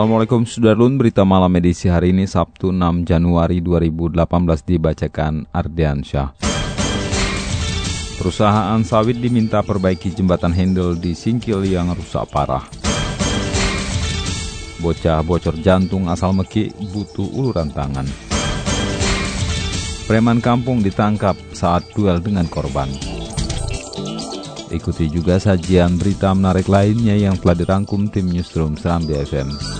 Assalamualaikum Sudarlun, berita malam edisi hari ini Sabtu 6 Januari 2018 dibacakan Ardian Syah. Perusahaan sawit diminta perbaiki jembatan handle di Singkil yang rusak parah. Bocah bocor jantung asal Meki butuh uluran tangan. Preman kampung ditangkap saat duel dengan korban. Ikuti juga sajian berita menarik lainnya yang telah dirangkum tim Newsroom Serambi FM.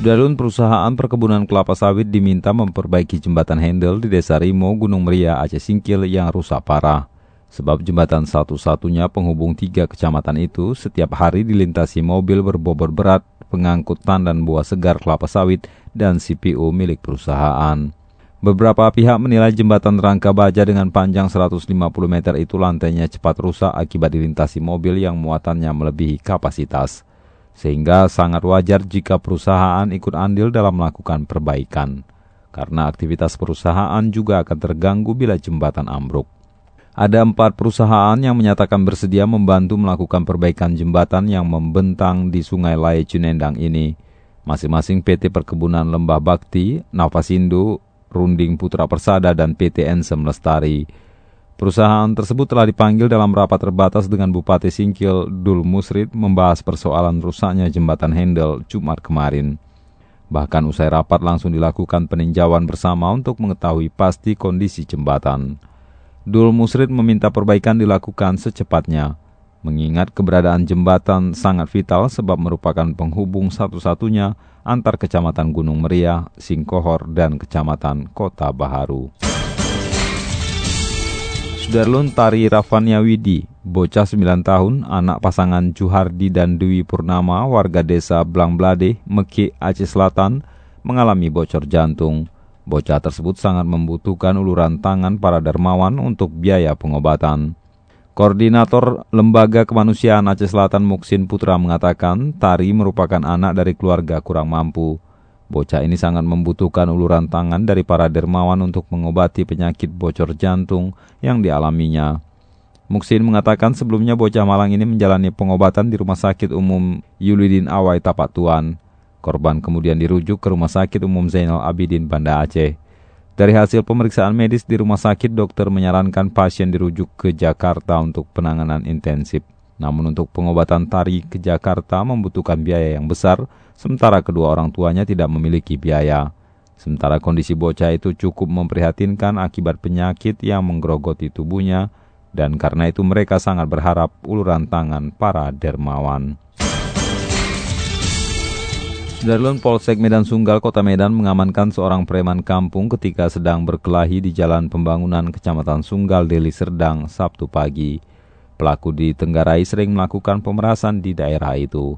Sudarun perusahaan perkebunan kelapa sawit diminta memperbaiki jembatan handle di Desa Rimo, Gunung Meria, Aceh Singkil yang rusak parah. Sebab jembatan satu-satunya penghubung tiga kecamatan itu setiap hari dilintasi mobil berbobot berat, pengangkut tandan buah segar kelapa sawit, dan CPU milik perusahaan. Beberapa pihak menilai jembatan rangka baja dengan panjang 150 meter itu lantainya cepat rusak akibat dilintasi mobil yang muatannya melebihi kapasitas sehingga sangat wajar jika perusahaan ikut andil dalam melakukan perbaikan, karena aktivitas perusahaan juga akan terganggu bila jembatan ambruk. Ada empat perusahaan yang menyatakan bersedia membantu melakukan perbaikan jembatan yang membentang di Sungai Lae Cunendang ini. Masing-masing PT Perkebunan Lembah Bakti, Nafasindo, Runding Putra Persada, dan PT Ensem Lestari. Perusahaan tersebut telah dipanggil dalam rapat terbatas dengan Bupati Singkil Dul Musrid membahas persoalan rusaknya jembatan Handel Jumat kemarin. Bahkan usai rapat langsung dilakukan peninjauan bersama untuk mengetahui pasti kondisi jembatan. Dul Musrid meminta perbaikan dilakukan secepatnya, mengingat keberadaan jembatan sangat vital sebab merupakan penghubung satu-satunya antar Kecamatan Gunung Meriah, Singkohor, dan Kecamatan Kota Baharu. Sudarlun Tari Rafania Widi, bocah 9 tahun, anak pasangan Juhardi dan Dewi Purnama, warga desa Blangblade, Meki, Aceh Selatan, mengalami bocor jantung. Bocah tersebut sangat membutuhkan uluran tangan para dermawan untuk biaya pengobatan. Koordinator Lembaga Kemanusiaan Aceh Selatan Muksin Putra mengatakan, Tari merupakan anak dari keluarga kurang mampu. Bocah ini sangat membutuhkan uluran tangan dari para dermawan untuk mengobati penyakit bocor jantung yang dialaminya. Muksin mengatakan sebelumnya bocah Malang ini menjalani pengobatan di Rumah Sakit Umum Yulidin Awai Tapatuan. Korban kemudian dirujuk ke Rumah Sakit Umum Zainal Abidin Banda Aceh. Dari hasil pemeriksaan medis di rumah sakit, dokter menyarankan pasien dirujuk ke Jakarta untuk penanganan intensif. Namun untuk pengobatan tari ke Jakarta membutuhkan biaya yang besar, sementara kedua orang tuanya tidak memiliki biaya. Sementara kondisi bocah itu cukup memprihatinkan akibat penyakit yang menggerogoti tubuhnya, dan karena itu mereka sangat berharap uluran tangan para dermawan. Darlun Polsek Medan Sunggal, Kota Medan mengamankan seorang preman kampung ketika sedang berkelahi di Jalan Pembangunan Kecamatan Sunggal, Deli Serdang, Sabtu pagi. Pelaku di Tenggarai sering melakukan pemerasan di daerah itu.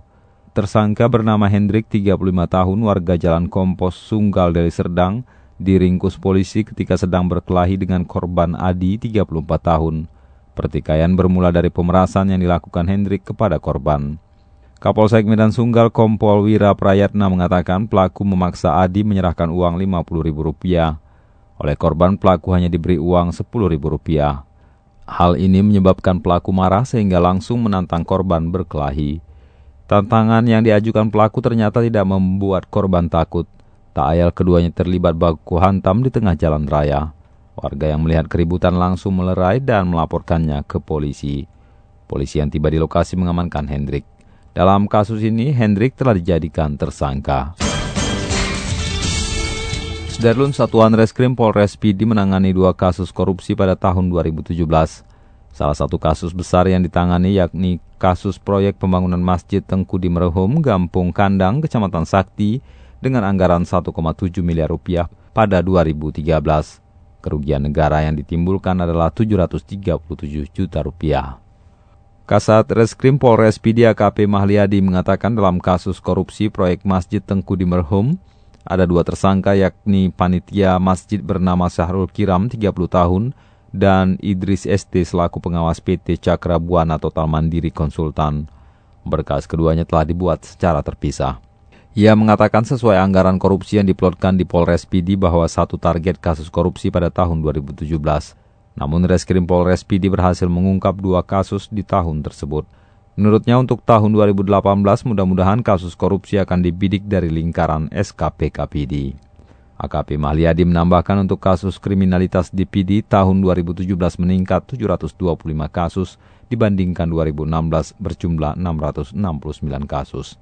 Tersangka bernama Hendrik, 35 tahun, warga Jalan Kompos, Sunggal dari Serdang, diringkus polisi ketika sedang berkelahi dengan korban Adi, 34 tahun. Pertikaian bermula dari pemerasan yang dilakukan Hendrik kepada korban. Kapolsek Medan Sunggal Kompol Wira Prayatna mengatakan pelaku memaksa Adi menyerahkan uang Rp50.000. Oleh korban, pelaku hanya diberi uang Rp10.000. Hal ini menyebabkan pelaku marah sehingga langsung menantang korban berkelahi. Tantangan yang diajukan pelaku ternyata tidak membuat korban takut. Tak ayal keduanya terlibat baku hantam di tengah jalan raya. Warga yang melihat keributan langsung melerai dan melaporkannya ke polisi. Polisi yang tiba di lokasi mengamankan Hendrik. Dalam kasus ini, Hendrik telah dijadikan tersangka. Sudarlun Satuan Reskrim Polres Pidi menangani dua kasus korupsi pada tahun 2017. Salah satu kasus besar yang ditangani yakni kasus proyek pembangunan Masjid Tengku di Merhum, Gampung Kandang, Kecamatan Sakti dengan anggaran 1,7 miliar rupiah pada 2013. Kerugian negara yang ditimbulkan adalah 737 juta rupiah. Kasat Reskrim Polres Pidi AKP Mahliadi mengatakan dalam kasus korupsi proyek Masjid Tengku di Merhum, ada dua tersangka yakni panitia masjid bernama Syahrul Kiram 30 tahun dan Idris ST selaku pengawas PT Cakra Buana Total Mandiri Konsultan. Berkas keduanya telah dibuat secara terpisah. Ia mengatakan sesuai anggaran korupsi yang diplotkan di Polres PD bahwa satu target kasus korupsi pada tahun 2017. Namun Reskrim Polres PD berhasil mengungkap dua kasus di tahun tersebut. Menurutnya untuk tahun 2018 mudah-mudahan kasus korupsi akan dibidik dari lingkaran SKP KPD. AKP Mahliadi menambahkan untuk kasus kriminalitas di PD tahun 2017 meningkat 725 kasus dibandingkan 2016 berjumlah 669 kasus.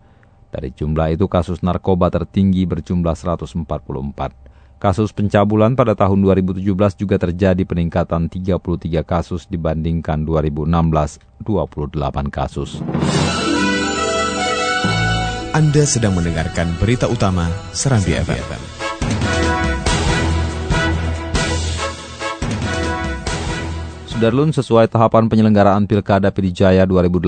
Dari jumlah itu kasus narkoba tertinggi berjumlah 144. Kasus pencabulan pada tahun 2017 juga terjadi peningkatan 33 kasus dibandingkan 2016, 28 kasus. Anda sedang mendengarkan berita utama Serambi FM. Sudarlun sesuai tahapan penyelenggaraan Pilkada Pidijaya 2018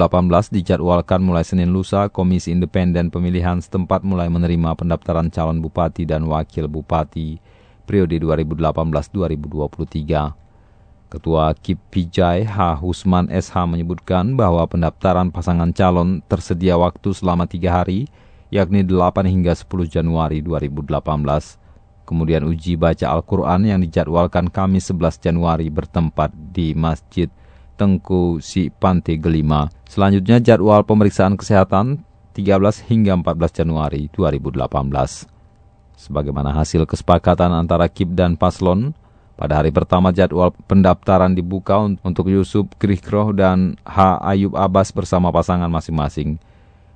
dijadwalkan mulai Senin lusa, Komisi Independen Pemilihan setempat mulai menerima pendaftaran calon bupati dan wakil bupati periode 2018-2023. Ketua KIP Pijai H. Husman SH menyebutkan bahwa pendaftaran pasangan calon tersedia waktu selama tiga hari, yakni 8 hingga 10 Januari 2018. Kemudian uji baca Al-Quran yang dijadwalkan Kamis 11 Januari bertempat di Masjid Tengku Si Panti Gelima. Selanjutnya jadwal pemeriksaan kesehatan 13 hingga 14 Januari 2018. Sebagaimana hasil kesepakatan antara KIP dan Paslon, pada hari pertama jadwal pendaftaran dibuka untuk Yusuf Krikroh dan H. Ayub Abbas bersama pasangan masing-masing.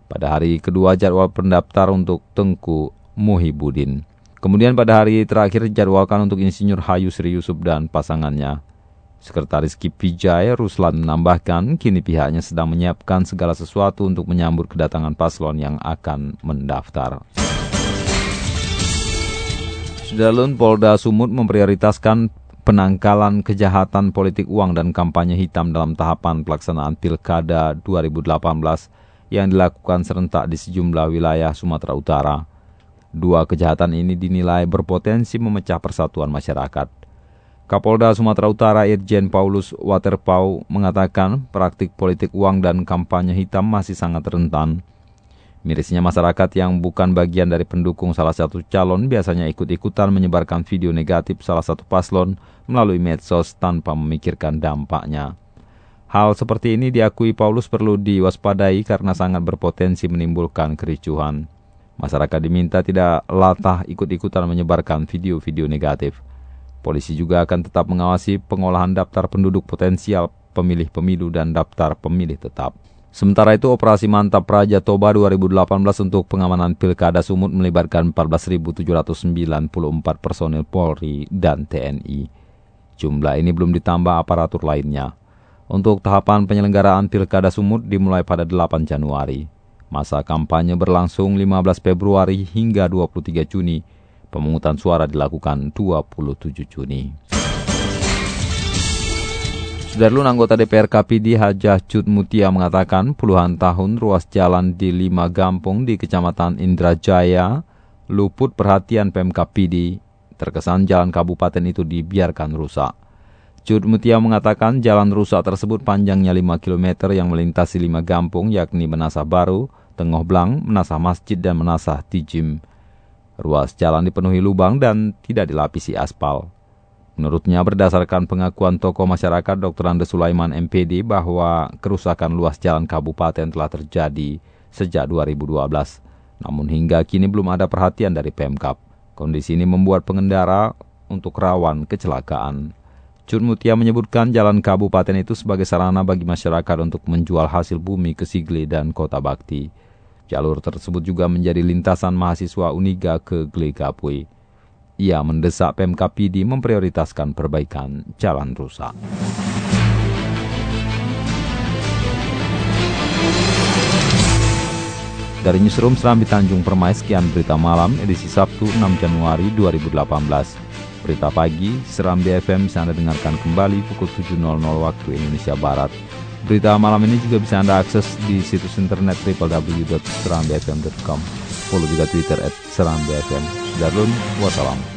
Pada hari kedua jadwal pendaftar untuk Tengku Muhibudin. Kemudian pada hari terakhir dijadwalkan untuk Insinyur Hayu Sri Yusuf dan pasangannya. Sekretaris Kipijai Ruslan menambahkan kini pihaknya sedang menyiapkan segala sesuatu untuk menyambut kedatangan paslon yang akan mendaftar. Sudalun Polda Sumut memprioritaskan penangkalan kejahatan politik uang dan kampanye hitam dalam tahapan pelaksanaan Pilkada 2018 yang dilakukan serentak di sejumlah wilayah Sumatera Utara. Dua kejahatan ini dinilai berpotensi memecah persatuan masyarakat. Kapolda Sumatera Utara Irjen Paulus Waterpau mengatakan praktik politik uang dan kampanye hitam masih sangat rentan. Mirisnya masyarakat yang bukan bagian dari pendukung salah satu calon biasanya ikut-ikutan menyebarkan video negatif salah satu paslon melalui medsos tanpa memikirkan dampaknya. Hal seperti ini diakui Paulus perlu diwaspadai karena sangat berpotensi menimbulkan kericuhan. Masyarakat diminta tidak latah ikut-ikutan menyebarkan video-video negatif. Polisi juga akan tetap mengawasi pengolahan daftar penduduk potensial pemilih pemilu dan daftar pemilih tetap. Sementara itu, Operasi Mantap Praja Toba 2018 untuk pengamanan Pilkada Sumut melibatkan 14.794 personil Polri dan TNI. Jumlah ini belum ditambah aparatur lainnya. Untuk tahapan penyelenggaraan Pilkada Sumut dimulai pada 8 Januari. Masa kampanye berlangsung 15 Februari hingga 23 Juni. Pemungutan suara dilakukan 27 Juni. Sudarlun anggota DPR KPD Hajah Cut Mutia mengatakan puluhan tahun ruas jalan di lima gampung di Kecamatan Indrajaya luput perhatian PMKPD. Terkesan jalan kabupaten itu dibiarkan rusak. Jud Mutia mengatakan jalan rusak tersebut panjangnya 5 km yang melintasi 5 gampung yakni Menasah Baru, Tengoh Blang, Menasah Masjid dan Menasah Tijim. Ruas jalan dipenuhi lubang dan tidak dilapisi aspal. Menurutnya berdasarkan pengakuan tokoh masyarakat Dr. Andes Sulaiman MPD bahwa kerusakan luas jalan kabupaten telah terjadi sejak 2012. Namun hingga kini belum ada perhatian dari Pemkap. Kondisi ini membuat pengendara untuk rawan kecelakaan. Cun Mutia menyebutkan jalan kabupaten itu sebagai sarana bagi masyarakat untuk menjual hasil bumi ke Sigli dan Kota Bakti. Jalur tersebut juga menjadi lintasan mahasiswa Uniga ke Glegapui. Ia mendesak Pemkap PD memprioritaskan perbaikan jalan rusak. Dari Newsroom Serambi Tanjung Permai, sekian berita malam edisi Sabtu 6 Januari 2018. Berita pagi, Serambi FM bisa Anda dengarkan kembali pukul 7.00 waktu Indonesia Barat. Berita malam ini juga bisa Anda akses di situs internet www.serambifm.com. Follow juga Twitter at Serambi FM. Sudah wassalam.